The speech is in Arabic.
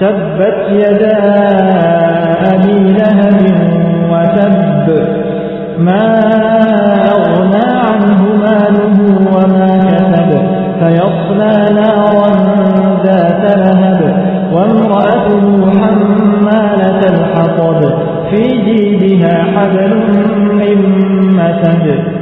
تبت يدا أبي لهب وتب ما أغنى عنه ماله وما كسب فيصلى نارا ذات لهب وامرأته حمالة الحطب في جيبها حبل من مسد